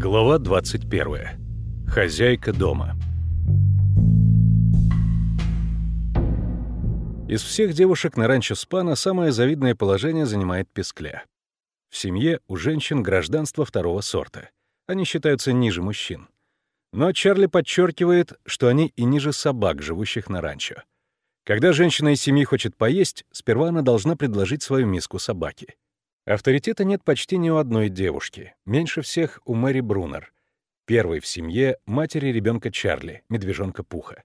Глава 21. Хозяйка дома. Из всех девушек на ранчо Спана самое завидное положение занимает Пескля. В семье у женщин гражданство второго сорта. Они считаются ниже мужчин. Но Чарли подчеркивает, что они и ниже собак, живущих на ранчо. Когда женщина из семьи хочет поесть, сперва она должна предложить свою миску собаке. Авторитета нет почти ни у одной девушки, меньше всех у Мэри Брунер, первой в семье матери ребенка Чарли, медвежонка Пуха.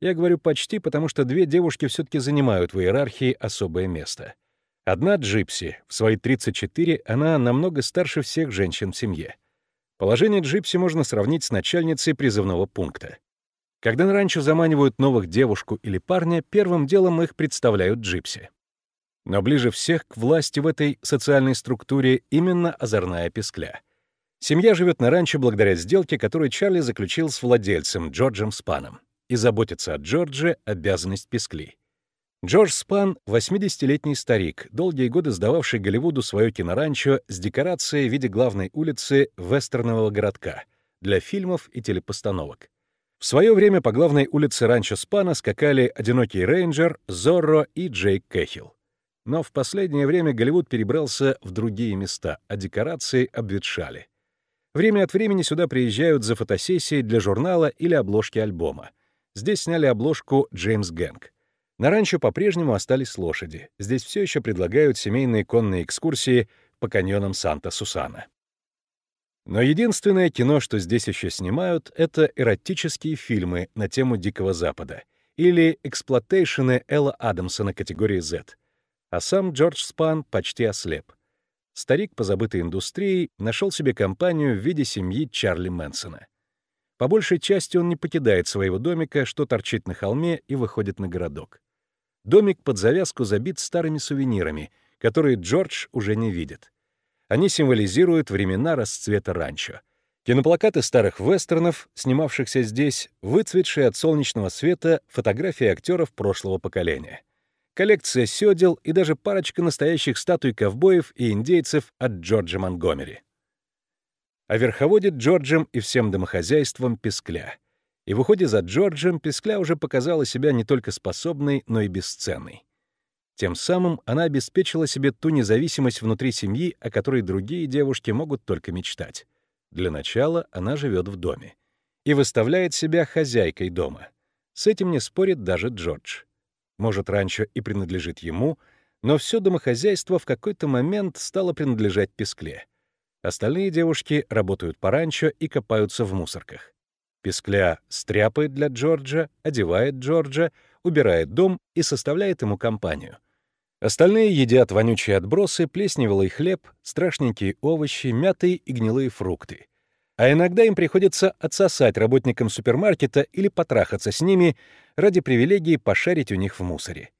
Я говорю «почти», потому что две девушки все таки занимают в иерархии особое место. Одна — Джипси, в свои 34 она намного старше всех женщин в семье. Положение Джипси можно сравнить с начальницей призывного пункта. Когда на ранчо заманивают новых девушку или парня, первым делом их представляют Джипси. Но ближе всех к власти в этой социальной структуре именно озорная пескля. Семья живет на ранчо благодаря сделке, которую Чарли заключил с владельцем Джорджем Спаном. И заботиться о Джордже — обязанность пескли. Джордж Спан — 80-летний старик, долгие годы сдававший Голливуду свое киноранчо с декорацией в виде главной улицы вестернового городка для фильмов и телепостановок. В свое время по главной улице ранчо Спана скакали «Одинокий рейнджер», «Зорро» и Джейк Кэхилл. Но в последнее время Голливуд перебрался в другие места, а декорации обветшали. Время от времени сюда приезжают за фотосессией для журнала или обложки альбома. Здесь сняли обложку «Джеймс Гэнг». На ранчо по-прежнему остались лошади. Здесь все еще предлагают семейные конные экскурсии по каньонам Санта-Сусана. Но единственное кино, что здесь еще снимают, это эротические фильмы на тему Дикого Запада или exploitation ы Эла Адамсона категории Z — а сам Джордж Спан почти ослеп. Старик по забытой индустрии нашел себе компанию в виде семьи Чарли Мэнсона. По большей части он не покидает своего домика, что торчит на холме и выходит на городок. Домик под завязку забит старыми сувенирами, которые Джордж уже не видит. Они символизируют времена расцвета ранчо. Киноплакаты старых вестернов, снимавшихся здесь, выцветшие от солнечного света фотографии актеров прошлого поколения коллекция сёдел и даже парочка настоящих статуй ковбоев и индейцев от Джорджа Монгомери. А верховодит Джорджем и всем домохозяйством Пескля. И в уходе за Джорджем Пескля уже показала себя не только способной, но и бесценной. Тем самым она обеспечила себе ту независимость внутри семьи, о которой другие девушки могут только мечтать. Для начала она живет в доме и выставляет себя хозяйкой дома. С этим не спорит даже Джордж. Может, ранчо и принадлежит ему, но все домохозяйство в какой-то момент стало принадлежать Пескле. Остальные девушки работают по ранчо и копаются в мусорках. Пескля стряпает для Джорджа, одевает Джорджа, убирает дом и составляет ему компанию. Остальные едят вонючие отбросы, плесневелый хлеб, страшненькие овощи, мятые и гнилые фрукты а иногда им приходится отсосать работникам супермаркета или потрахаться с ними ради привилегии пошарить у них в мусоре.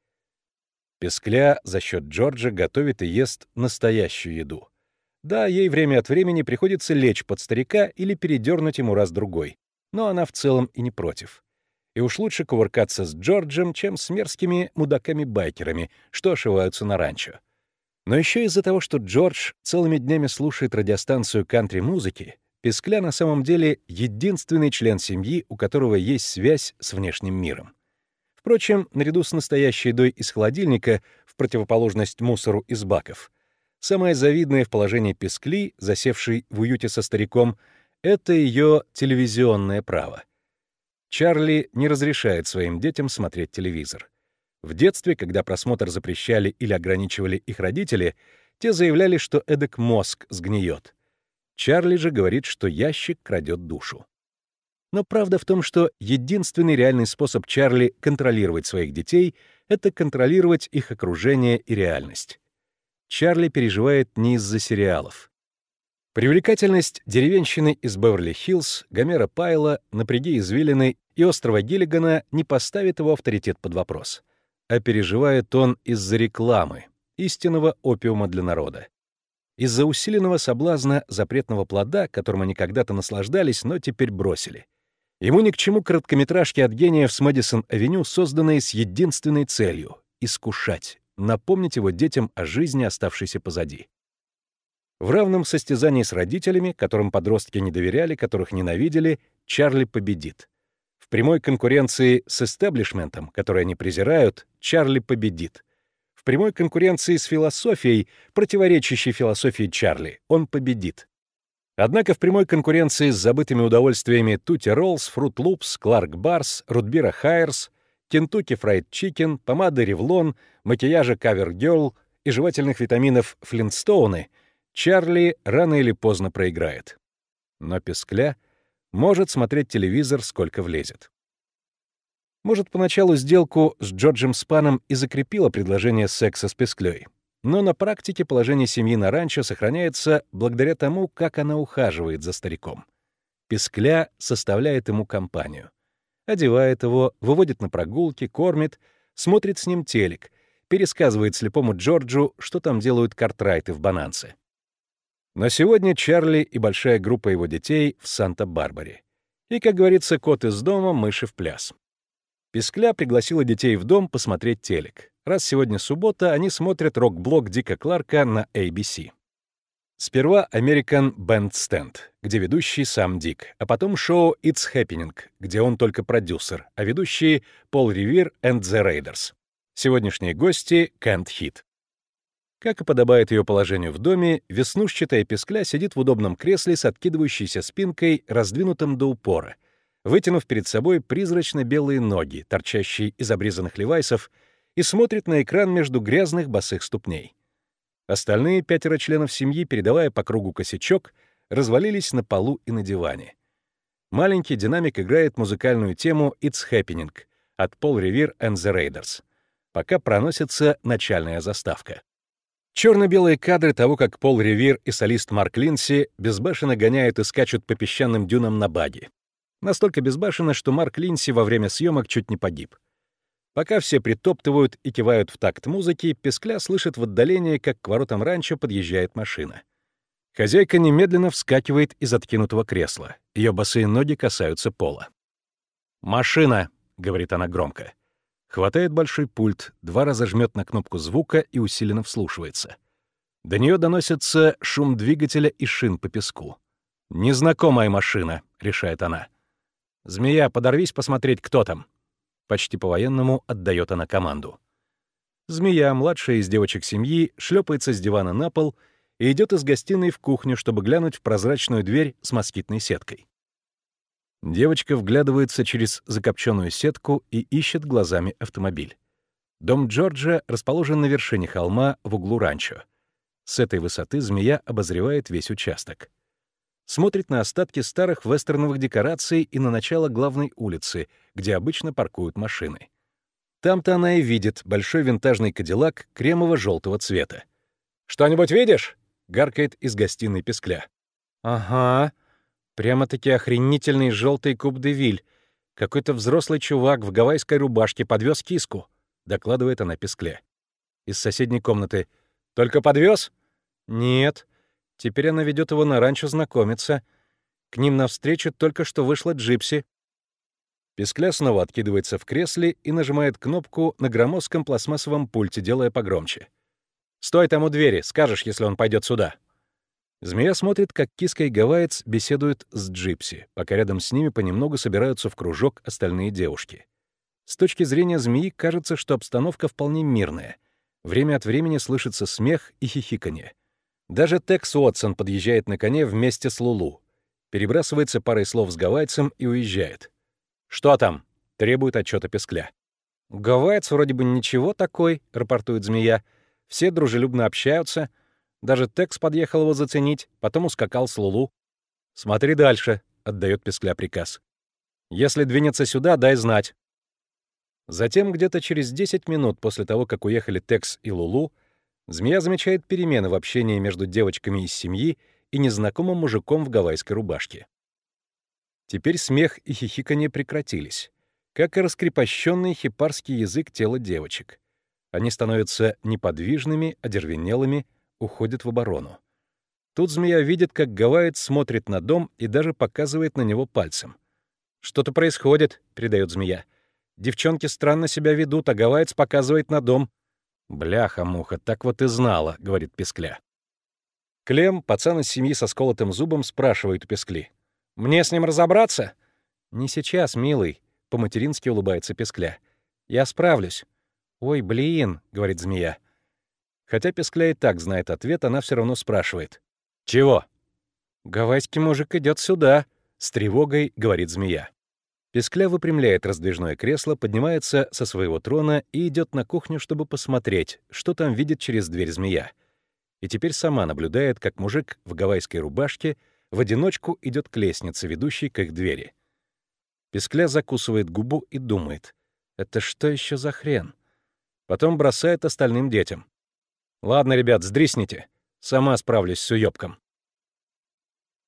Пескля за счет Джорджа готовит и ест настоящую еду. Да, ей время от времени приходится лечь под старика или передернуть ему раз-другой, но она в целом и не против. И уж лучше кувыркаться с Джорджем, чем с мерзкими мудаками-байкерами, что ошиваются на ранчо. Но еще из-за того, что Джордж целыми днями слушает радиостанцию кантри-музыки, Пескля на самом деле единственный член семьи, у которого есть связь с внешним миром. Впрочем, наряду с настоящей едой из холодильника, в противоположность мусору из баков, самое завидное в положении Пескли, засевшей в уюте со стариком, это ее телевизионное право. Чарли не разрешает своим детям смотреть телевизор. В детстве, когда просмотр запрещали или ограничивали их родители, те заявляли, что эдак мозг сгниет. Чарли же говорит, что ящик крадет душу. Но правда в том, что единственный реальный способ Чарли контролировать своих детей — это контролировать их окружение и реальность. Чарли переживает не из-за сериалов. Привлекательность деревенщины из Беверли-Хиллз, Гомера Пайла, напряги извилины и острова Гиллигана не поставит его авторитет под вопрос. А переживает он из-за рекламы, истинного опиума для народа из-за усиленного соблазна запретного плода, которым они когда-то наслаждались, но теперь бросили. Ему ни к чему короткометражки от гениев с Мэдисон-авеню, созданные с единственной целью — искушать, напомнить его детям о жизни, оставшейся позади. В равном состязании с родителями, которым подростки не доверяли, которых ненавидели, Чарли победит. В прямой конкуренции с эстеблишментом, который они презирают, Чарли победит. Прямой конкуренции с философией, противоречащей философии Чарли, он победит. Однако в прямой конкуренции с забытыми удовольствиями Tootsie Rolls, Froot Loops, Clark Bars, рутбира Hires, Kentucky Fried Chicken, помады Revlon, макияжа Cover Girl и жевательных витаминов Флинстоуны, Чарли рано или поздно проиграет. Но Пескля может смотреть телевизор, сколько влезет. Может, поначалу сделку с Джорджем Спаном и закрепила предложение секса с Песклей. Но на практике положение семьи на ранчо сохраняется благодаря тому, как она ухаживает за стариком. Пескля составляет ему компанию. Одевает его, выводит на прогулки, кормит, смотрит с ним телек, пересказывает слепому Джорджу, что там делают картрайты в Бананце. Но сегодня Чарли и большая группа его детей в Санта-Барбаре. И, как говорится, кот из дома, мыши в пляс. Пескля пригласила детей в дом посмотреть телек. Раз сегодня суббота, они смотрят рок-блок Дика Кларка на ABC. Сперва American Bandstand, где ведущий сам Дик, а потом шоу It's Happening, где он только продюсер, а ведущие Пол Ривир and the Raiders. Сегодняшние гости — Кент Хит. Как и подобает ее положению в доме, веснушчатая пескля сидит в удобном кресле с откидывающейся спинкой, раздвинутым до упора, вытянув перед собой призрачно-белые ноги, торчащие из обрезанных левайсов, и смотрит на экран между грязных босых ступней. Остальные пятеро членов семьи, передавая по кругу косячок, развалились на полу и на диване. Маленький динамик играет музыкальную тему «It's Happening» от Paul Revere and the Raiders, пока проносится начальная заставка. Черно-белые кадры того, как Пол Ревир и солист Марк Линси безбашенно гоняют и скачут по песчаным дюнам на баги. Настолько безбашенно, что Марк Линси во время съемок чуть не погиб. Пока все притоптывают и кивают в такт музыки, Пескля слышит в отдалении, как к воротам ранчо подъезжает машина. Хозяйка немедленно вскакивает из откинутого кресла. Ее босые ноги касаются пола. «Машина!» — говорит она громко. Хватает большой пульт, два раза жмет на кнопку звука и усиленно вслушивается. До нее доносится шум двигателя и шин по песку. «Незнакомая машина», — решает она. «Змея, подорвись посмотреть, кто там». Почти по-военному отдает она команду. Змея, младшая из девочек семьи, шлепается с дивана на пол и идет из гостиной в кухню, чтобы глянуть в прозрачную дверь с москитной сеткой. Девочка вглядывается через закопченную сетку и ищет глазами автомобиль. Дом Джорджа расположен на вершине холма в углу ранчо. С этой высоты змея обозревает весь участок смотрит на остатки старых вестерновых декораций и на начало главной улицы, где обычно паркуют машины. Там-то она и видит большой винтажный кадиллак кремово-желтого цвета. «Что-нибудь видишь?» — гаркает из гостиной пескля. «Ага. Прямо-таки охренительный желтый куб де виль. Какой-то взрослый чувак в гавайской рубашке подвез киску», — докладывает она пескле. Из соседней комнаты. «Только подвез?» «Нет. Теперь она ведет его на ранчо знакомиться. К ним навстречу только что вышла Джипси. Пескля снова откидывается в кресле и нажимает кнопку на громоздком пластмассовом пульте, делая погромче. «Стой там у двери, скажешь, если он пойдет сюда». Змея смотрит, как киска и гавайец беседуют с Джипси, пока рядом с ними понемногу собираются в кружок остальные девушки. С точки зрения змеи кажется, что обстановка вполне мирная. Время от времени слышится смех и хихиканье. Даже Текс Уотсон подъезжает на коне вместе с Лулу, перебрасывается парой слов с гавайцем и уезжает. «Что там?» — требует отчета Пескля. «Гавайец вроде бы ничего такой», — рапортует змея. «Все дружелюбно общаются. Даже Текс подъехал его заценить, потом ускакал с Лулу». «Смотри дальше», — отдает Пескля приказ. «Если двинется сюда, дай знать». Затем, где-то через 10 минут после того, как уехали Текс и Лулу, Змея замечает перемены в общении между девочками из семьи и незнакомым мужиком в гавайской рубашке. Теперь смех и хихиканье прекратились, как и раскрепощенный хипарский язык тела девочек. Они становятся неподвижными, одервенелыми, уходят в оборону. Тут змея видит, как гавайец смотрит на дом и даже показывает на него пальцем. «Что-то происходит», — передает змея. «Девчонки странно себя ведут, а гавайец показывает на дом. «Бляха-муха, так вот и знала», — говорит Пескля. Клем, пацан из семьи со сколотым зубом, спрашивает у Пескли. «Мне с ним разобраться?» «Не сейчас, милый», — по-матерински улыбается Пескля. «Я справлюсь». «Ой, блин», — говорит змея. Хотя Пескля и так знает ответ, она все равно спрашивает. «Чего?» «Гавайский мужик идет сюда», — с тревогой говорит змея. Пескля выпрямляет раздвижное кресло, поднимается со своего трона и идет на кухню, чтобы посмотреть, что там видит через дверь змея. И теперь сама наблюдает, как мужик в гавайской рубашке в одиночку идет к лестнице, ведущей к их двери. Пескля закусывает губу и думает, это что еще за хрен? Потом бросает остальным детям. «Ладно, ребят, сдрисните. Сама справлюсь с уёбком».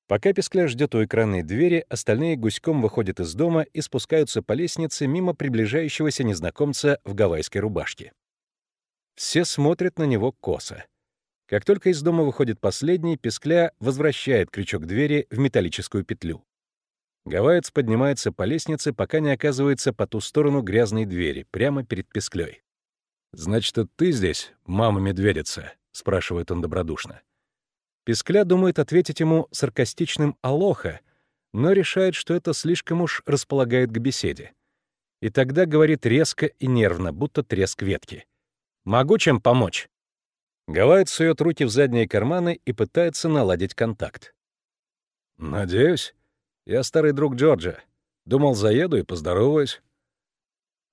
Пока Пескля ждет у экранной двери, остальные гуськом выходят из дома и спускаются по лестнице мимо приближающегося незнакомца в гавайской рубашке. Все смотрят на него косо. Как только из дома выходит последний, Пескля возвращает крючок двери в металлическую петлю. Гавайец поднимается по лестнице, пока не оказывается по ту сторону грязной двери, прямо перед Песклей. «Значит, ты здесь, мама-медведица?» — спрашивает он добродушно. Пескля думает ответить ему саркастичным «алоха», но решает, что это слишком уж располагает к беседе. И тогда говорит резко и нервно, будто треск ветки. «Могу чем помочь?» Гавайец сует руки в задние карманы и пытается наладить контакт. «Надеюсь. Я старый друг Джорджа. Думал, заеду и поздороваюсь».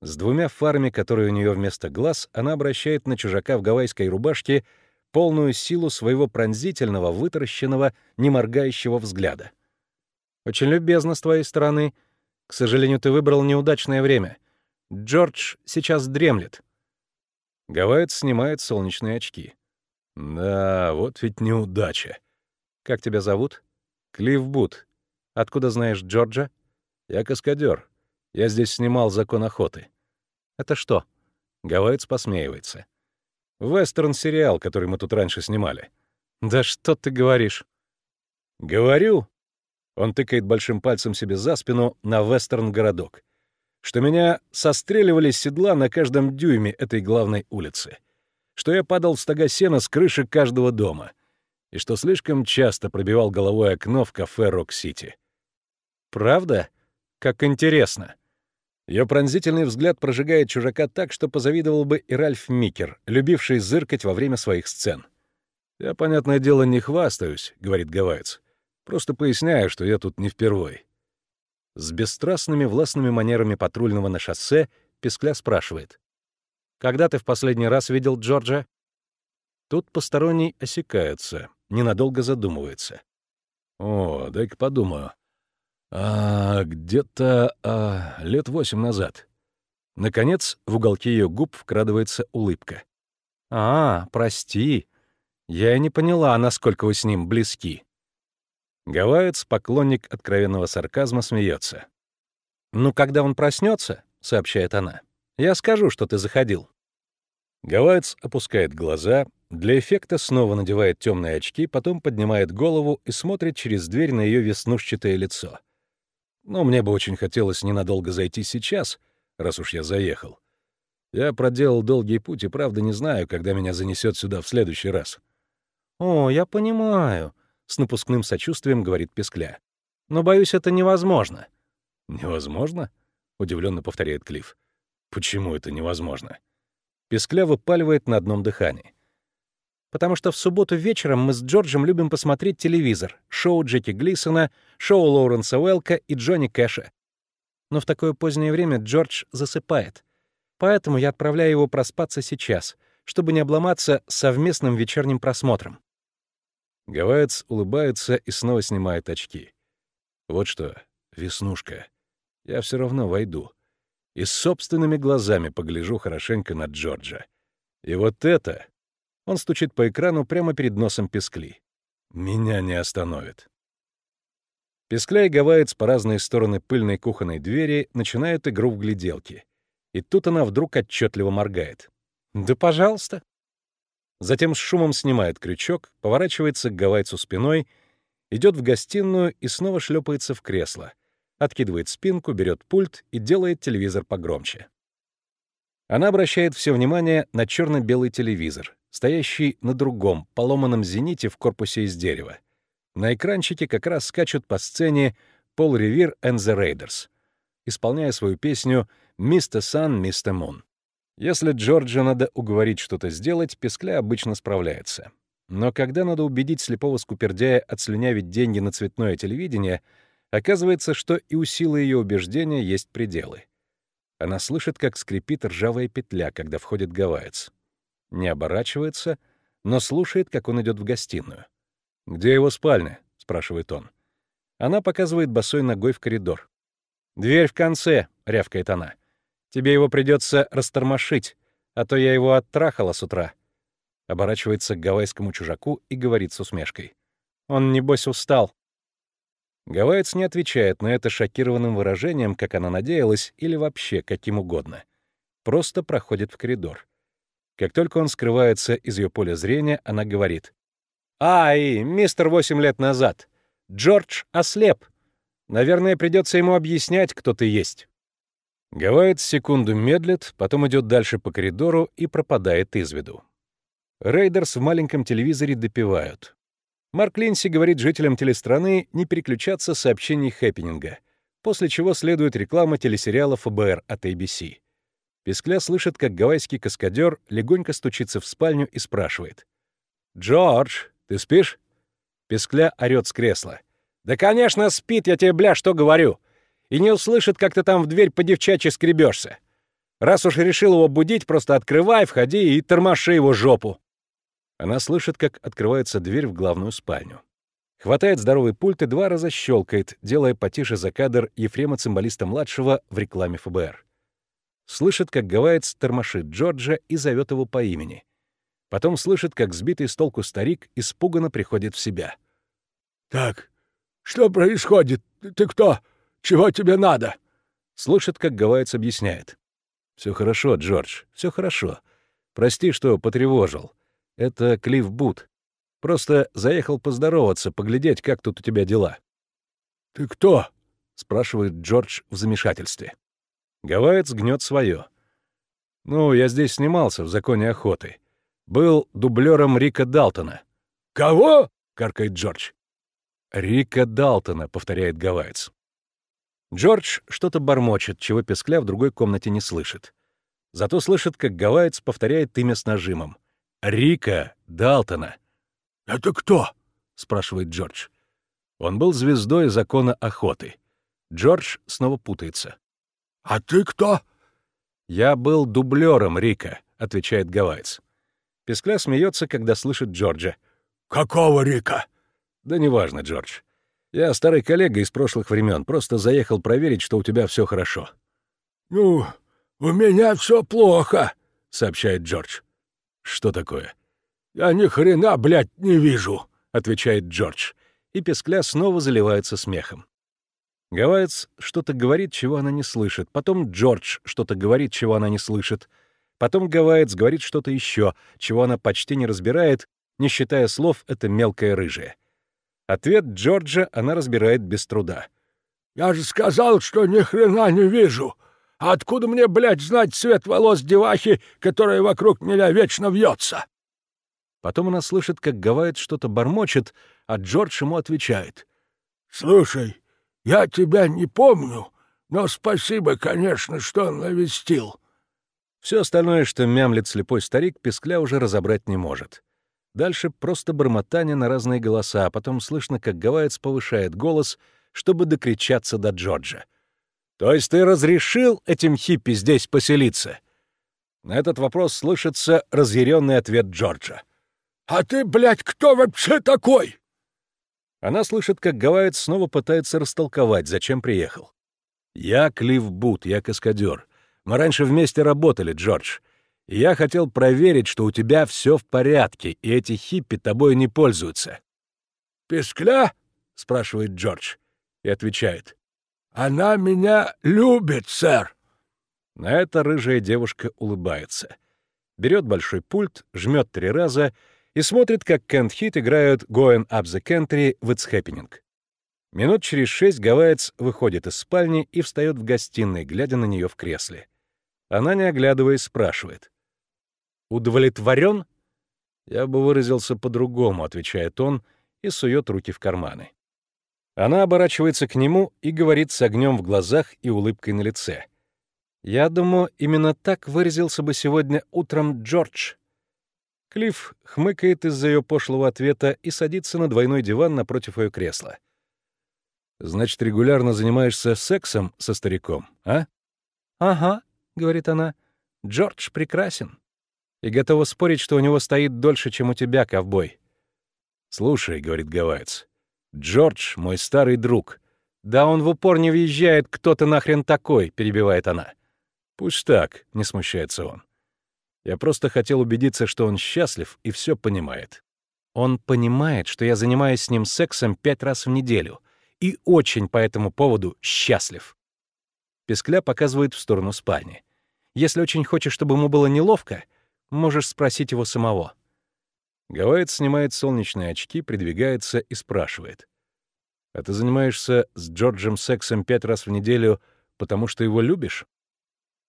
С двумя фарами, которые у нее вместо глаз, она обращает на чужака в гавайской рубашке полную силу своего пронзительного, вытаращенного, неморгающего взгляда. «Очень любезно с твоей стороны. К сожалению, ты выбрал неудачное время. Джордж сейчас дремлет». Гавайец снимает солнечные очки. «Да, вот ведь неудача. Как тебя зовут?» «Клифф Бут. Откуда знаешь Джорджа?» «Я каскадер. Я здесь снимал «Закон охоты». «Это что?» Гавайец посмеивается. «Вестерн-сериал, который мы тут раньше снимали». «Да что ты говоришь?» «Говорю». Он тыкает большим пальцем себе за спину на вестерн-городок. Что меня состреливали с седла на каждом дюйме этой главной улицы. Что я падал в стога сена с крыши каждого дома. И что слишком часто пробивал головой окно в кафе «Рок-Сити». «Правда? Как интересно». Ее пронзительный взгляд прожигает чужака так, что позавидовал бы и Ральф Микер, любивший зыркать во время своих сцен. «Я, понятное дело, не хвастаюсь», — говорит Гавайц. «Просто поясняю, что я тут не впервой». С бесстрастными властными манерами патрульного на шоссе Пескля спрашивает. «Когда ты в последний раз видел Джорджа?» Тут посторонний осекается, ненадолго задумывается. «О, дай-ка подумаю. А, где-то а, лет восемь назад. Наконец, в уголке ее губ вкрадывается улыбка. «А, прости. Я и не поняла, насколько вы с ним близки». Гавайец, поклонник откровенного сарказма, смеется. «Ну, когда он проснется, сообщает она, — «я скажу, что ты заходил». Гавайец опускает глаза, для эффекта снова надевает темные очки, потом поднимает голову и смотрит через дверь на ее веснушчатое лицо. Но мне бы очень хотелось ненадолго зайти сейчас, раз уж я заехал. Я проделал долгий путь и правда не знаю, когда меня занесет сюда в следующий раз. «О, я понимаю», — с напускным сочувствием говорит Пескля. «Но, боюсь, это невозможно». «Невозможно?» — удивленно повторяет Клифф. «Почему это невозможно?» Пескля выпаливает на одном дыхании потому что в субботу вечером мы с Джорджем любим посмотреть телевизор, шоу Джеки Глисона, шоу Лоуренса Уэлка и Джонни Кэша. Но в такое позднее время Джордж засыпает. Поэтому я отправляю его проспаться сейчас, чтобы не обломаться совместным вечерним просмотром. Гавайец улыбается и снова снимает очки. Вот что, Веснушка, я все равно войду. И собственными глазами погляжу хорошенько на Джорджа. И вот это он стучит по экрану прямо перед носом Пескли. «Меня не остановит». Пескля и Гавайец по разные стороны пыльной кухонной двери начинают игру в гляделки. И тут она вдруг отчетливо моргает. «Да пожалуйста». Затем с шумом снимает крючок, поворачивается к Гавайцу спиной, идет в гостиную и снова шлепается в кресло, откидывает спинку, берет пульт и делает телевизор погромче. Она обращает все внимание на черно-белый телевизор, стоящий на другом, поломанном зените в корпусе из дерева. На экранчике как раз скачут по сцене Пол Ревир and the Raiders, исполняя свою песню «Mr. Sun, Mr. Moon». Если Джорджа надо уговорить что-то сделать, Пескля обычно справляется. Но когда надо убедить слепого скупердяя отслюнявить деньги на цветное телевидение, оказывается, что и у силы ее убеждения есть пределы. Она слышит, как скрипит ржавая петля, когда входит гавайец. Не оборачивается, но слушает, как он идет в гостиную. «Где его спальня?» — спрашивает он. Она показывает босой ногой в коридор. «Дверь в конце», — рявкает она. «Тебе его придется растормошить, а то я его оттрахала с утра». Оборачивается к гавайскому чужаку и говорит с усмешкой. «Он, небось, устал». Гавайец не отвечает на это шокированным выражением, как она надеялась, или вообще каким угодно. Просто проходит в коридор. Как только он скрывается из ее поля зрения, она говорит. «Ай, мистер восемь лет назад! Джордж ослеп! Наверное, придется ему объяснять, кто ты есть». Гавайец секунду медлит, потом идет дальше по коридору и пропадает из виду. Raiders в маленьком телевизоре допевают. Марк Линдси говорит жителям телестраны не переключаться сообщений хэппенинга, после чего следует реклама телесериала ФБР от ABC. Пескля слышит, как гавайский каскадер легонько стучится в спальню и спрашивает. «Джордж, ты спишь?» Пескля орёт с кресла. «Да, конечно, спит, я тебе, бля, что говорю!» И не услышит, как ты там в дверь по-девчачьи скребешься. Раз уж решил его будить, просто открывай, входи и тормоши его жопу. Она слышит, как открывается дверь в главную спальню. Хватает здоровый пульт и два раза щелкает, делая потише за кадр Ефрема-цимбалиста-младшего в рекламе ФБР. Слышит, как гавайец тормошит Джорджа и зовет его по имени. Потом слышит, как сбитый с толку старик испуганно приходит в себя. «Так, что происходит? Ты кто? Чего тебе надо?» Слышит, как гавайец объясняет. «Все хорошо, Джордж, все хорошо. Прости, что потревожил. Это Клифф Бут. Просто заехал поздороваться, поглядеть, как тут у тебя дела». «Ты кто?» — спрашивает Джордж в замешательстве. Гавайец гнет свое. «Ну, я здесь снимался в «Законе охоты». Был дублером Рика Далтона». «Кого?» — каркает Джордж. «Рика Далтона», — повторяет Гавайец. Джордж что-то бормочет, чего Пескля в другой комнате не слышит. Зато слышит, как Гавайец повторяет имя с нажимом. Рика Далтона. «Это кто?» — спрашивает Джордж. Он был звездой закона охоты. Джордж снова путается. «А ты кто?» «Я был дублером Рика», — отвечает Гавайц. Пескля смеется, когда слышит Джорджа. «Какого Рика?» «Да неважно, Джордж. Я старый коллега из прошлых времен, просто заехал проверить, что у тебя все хорошо». «Ну, у меня все плохо», — сообщает Джордж. «Что такое?» «Я ни хрена, блядь, не вижу», — отвечает Джордж. И Пескля снова заливается смехом. Гавайец что-то говорит, чего она не слышит. Потом Джордж что-то говорит, чего она не слышит. Потом Гавайец говорит что-то еще, чего она почти не разбирает, не считая слов «это мелкое рыжее». Ответ Джорджа она разбирает без труда. «Я же сказал, что ни хрена не вижу. А откуда мне, блядь, знать цвет волос девахи, которая вокруг меня вечно вьется?» Потом она слышит, как Гавайт что-то бормочет, а Джордж ему отвечает. «Слушай, я тебя не помню, но спасибо, конечно, что навестил». Все остальное, что мямлет слепой старик, Пескля уже разобрать не может. Дальше просто бормотание на разные голоса, а потом слышно, как Гавайец повышает голос, чтобы докричаться до Джорджа. То есть ты разрешил этим хиппи здесь поселиться? На этот вопрос слышится разъяренный ответ Джорджа. «А ты, блядь, кто вообще такой?» Она слышит, как Гавайец снова пытается растолковать, зачем приехал. «Я Клифф Бут, я каскадер. Мы раньше вместе работали, Джордж. Я хотел проверить, что у тебя все в порядке, и эти хиппи тобой не пользуются». «Пескля?» — спрашивает Джордж и отвечает. «Она меня любит, сэр!» На это рыжая девушка улыбается. Берет большой пульт, жмет три раза и смотрит, как Кент Хит играют «Going up the country» в «It's happening». Минут через шесть гавайец выходит из спальни и встает в гостиной, глядя на нее в кресле. Она, не оглядываясь, спрашивает. «Удовлетворен?» «Я бы выразился по-другому», — отвечает он и сует руки в карманы. Она оборачивается к нему и говорит с огнем в глазах и улыбкой на лице. «Я думаю, именно так выразился бы сегодня утром Джордж». Клифф хмыкает из-за ее пошлого ответа и садится на двойной диван напротив ее кресла. «Значит, регулярно занимаешься сексом со стариком, а?» «Ага», — говорит она, — «Джордж прекрасен. И готова спорить, что у него стоит дольше, чем у тебя, ковбой». «Слушай», — говорит гавайец, — «Джордж — мой старый друг». «Да он в упор не въезжает, кто ты нахрен такой», — перебивает она. «Пусть так», — не смущается он. Я просто хотел убедиться, что он счастлив и все понимает. Он понимает, что я занимаюсь с ним сексом пять раз в неделю, и очень по этому поводу счастлив. Пескля показывает в сторону спальни. Если очень хочешь, чтобы ему было неловко, можешь спросить его самого. Гавайец снимает солнечные очки, придвигается и спрашивает. «А ты занимаешься с Джорджем сексом пять раз в неделю, потому что его любишь?»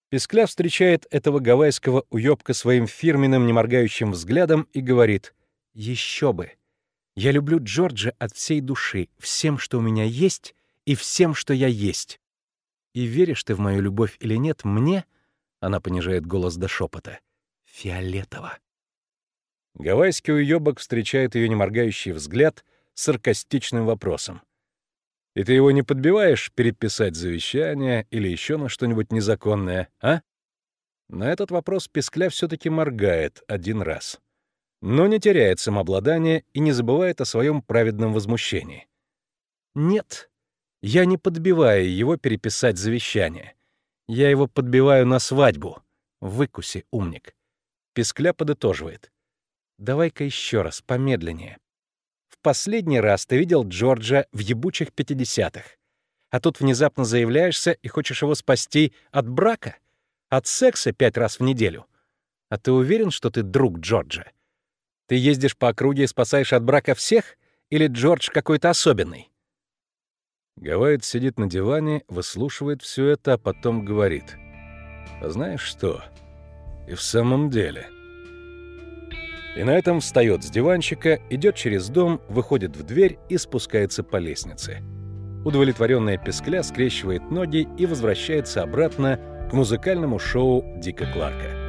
Пескля встречает этого гавайского уёбка своим фирменным неморгающим взглядом и говорит «Еще бы! Я люблю Джорджа от всей души, всем, что у меня есть, и всем, что я есть. И веришь ты в мою любовь или нет, мне, — она понижает голос до шепота, — фиолетово». Гавайский уёбок встречает ее неморгающий взгляд саркастичным вопросом. И ты его не подбиваешь переписать завещание или еще на что-нибудь незаконное, а? На этот вопрос Пескля все-таки моргает один раз. Но не теряет самообладание и не забывает о своем праведном возмущении. Нет, я не подбиваю его переписать завещание. Я его подбиваю на свадьбу. Выкуси, умник. Пескля подытоживает. Давай-ка еще раз, помедленнее последний раз ты видел Джорджа в ебучих 50-х? А тут внезапно заявляешься и хочешь его спасти от брака? От секса пять раз в неделю? А ты уверен, что ты друг Джорджа? Ты ездишь по округе и спасаешь от брака всех? Или Джордж какой-то особенный?» Гавайт сидит на диване, выслушивает все это, а потом говорит. «А знаешь что? И в самом деле...» И на этом встает с диванчика, идет через дом, выходит в дверь и спускается по лестнице. Удовлетворенная Пескля скрещивает ноги и возвращается обратно к музыкальному шоу Дика Кларка.